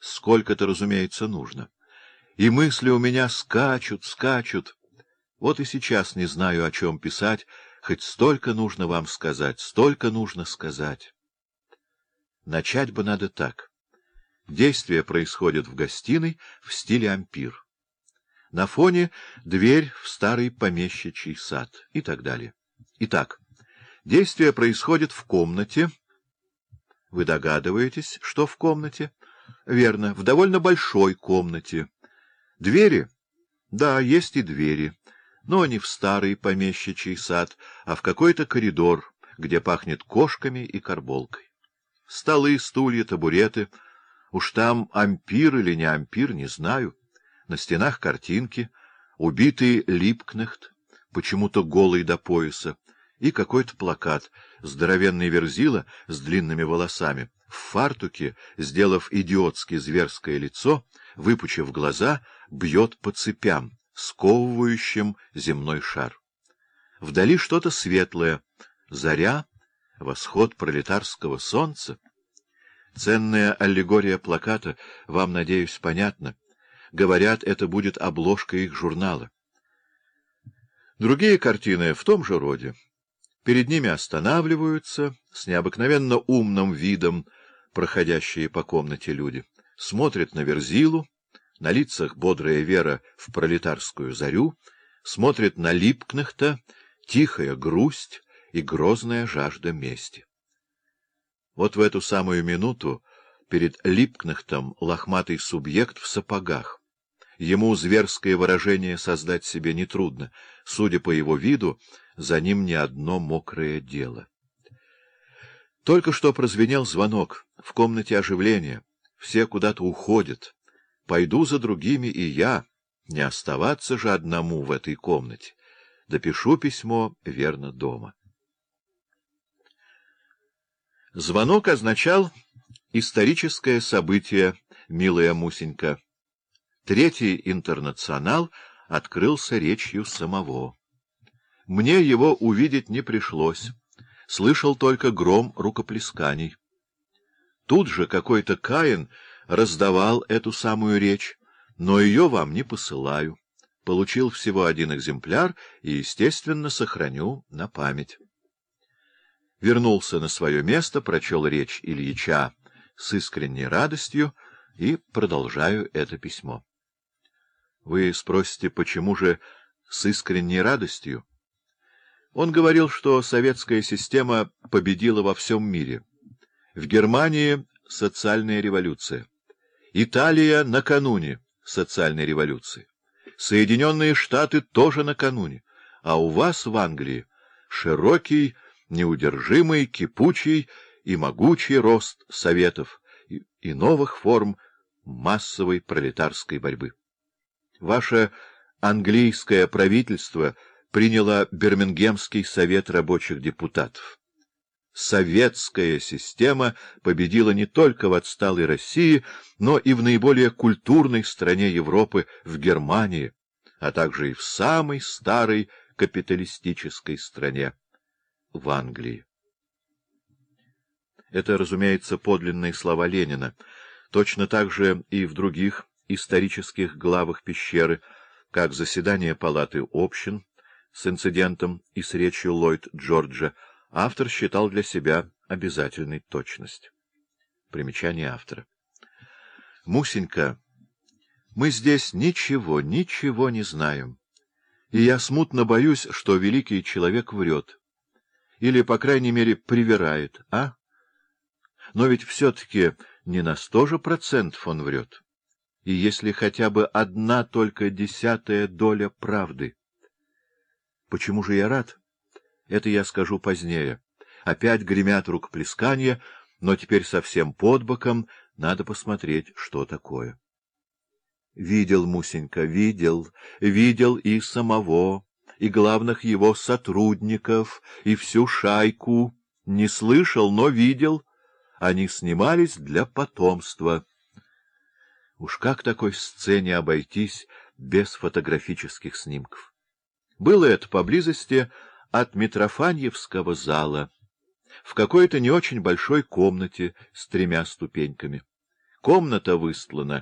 Сколько-то, разумеется, нужно. И мысли у меня скачут, скачут. Вот и сейчас не знаю, о чем писать, хоть столько нужно вам сказать, столько нужно сказать. Начать бы надо так. Действие происходит в гостиной в стиле ампир. На фоне дверь в старый помещичий сад и так далее. Итак, действие происходит в комнате. Вы догадываетесь, что в комнате? Верно, в довольно большой комнате. Двери? Да, есть и двери, но не в старый помещичий сад, а в какой-то коридор, где пахнет кошками и карболкой. Столы, стулья, табуреты. Уж там ампир или не ампир, не знаю. На стенах картинки, убитый Липкнехт, почему-то голый до пояса, и какой-то плакат, здоровенный верзила с длинными волосами, в фартуке, сделав идиотски зверское лицо, выпучив глаза, бьет по цепям, сковывающим земной шар. Вдали что-то светлое, заря, восход пролетарского солнца. Ценная аллегория плаката вам, надеюсь, понятна. Говорят, это будет обложка их журнала. Другие картины в том же роде. Перед ними останавливаются с необыкновенно умным видом проходящие по комнате люди, смотрят на Верзилу, на лицах бодрая вера в пролетарскую зарю, смотрят на Липкнехта, тихая грусть и грозная жажда мести. Вот в эту самую минуту перед Липкнехтом лохматый субъект в сапогах, Ему зверское выражение создать себе нетрудно. Судя по его виду, за ним не одно мокрое дело. Только что прозвенел звонок. В комнате оживление. Все куда-то уходят. Пойду за другими и я. Не оставаться же одному в этой комнате. Допишу письмо, верно, дома. Звонок означал историческое событие, милая Мусенька. Третий интернационал открылся речью самого. Мне его увидеть не пришлось. Слышал только гром рукоплесканий. Тут же какой-то Каин раздавал эту самую речь, но ее вам не посылаю. Получил всего один экземпляр и, естественно, сохраню на память. Вернулся на свое место, прочел речь Ильича с искренней радостью и продолжаю это письмо. Вы спросите, почему же с искренней радостью? Он говорил, что советская система победила во всем мире. В Германии социальная революция. Италия накануне социальной революции. Соединенные Штаты тоже накануне. А у вас в Англии широкий, неудержимый, кипучий и могучий рост советов и, новых форм массовой пролетарской борьбы. Ваше английское правительство приняло Бирмингемский совет рабочих депутатов. Советская система победила не только в отсталой России, но и в наиболее культурной стране Европы, в Германии, а также и в самой старой капиталистической стране, в Англии. Это, разумеется, подлинные слова Ленина. Точно так же и в других исторических главах пещеры, как заседание палаты общин с инцидентом и с речью Ллойд Джорджа, автор считал для себя обязательной точность. Примечание автора. Мусенька, мы здесь ничего, ничего не знаем, и я смутно боюсь, что великий человек врет, или, по крайней мере, привирает, а? Но ведь все-таки не на сто же процентов он врет и если хотя бы одна только десятая доля правды. Почему же я рад? Это я скажу позднее. Опять гремят рукоплескания, но теперь совсем под боком, надо посмотреть, что такое. Видел, Мусенька, видел, видел и самого, и главных его сотрудников, и всю шайку. Не слышал, но видел. Они снимались для потомства. Уж как такой сцене обойтись без фотографических снимков? Было это поблизости от Митрофаньевского зала, в какой-то не очень большой комнате с тремя ступеньками. Комната выстлана